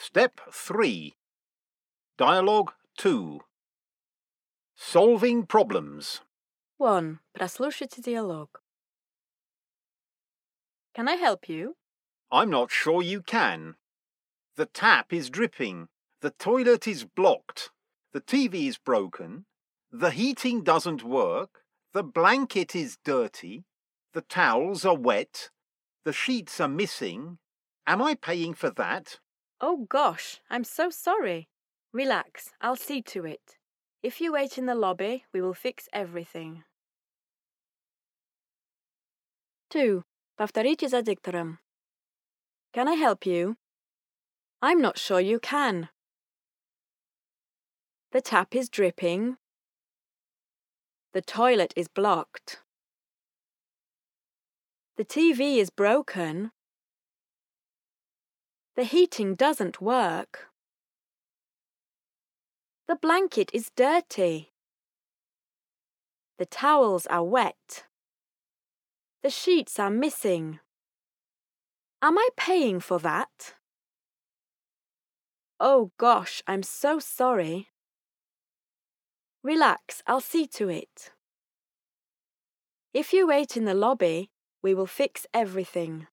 Step 3. Dialogue 2. Solving problems. 1. Прослушайте диалог. Can I help you? I'm not sure you can. The tap is dripping. The toilet is blocked. The TV is broken. The heating doesn't work. The blanket is dirty. The towels are wet. The sheets are missing. Am I paying for that? Oh gosh, I'm so sorry. Relax, I'll see to it. If you wait in the lobby, we will fix everything. 2. Повторите за диктором. Can I help you? I'm not sure you can. The tap is dripping. The toilet is blocked. The TV is broken. The heating doesn't work. The blanket is dirty. The towels are wet. The sheets are missing. Am I paying for that? Oh gosh, I'm so sorry. Relax, I'll see to it. If you wait in the lobby, we will fix everything.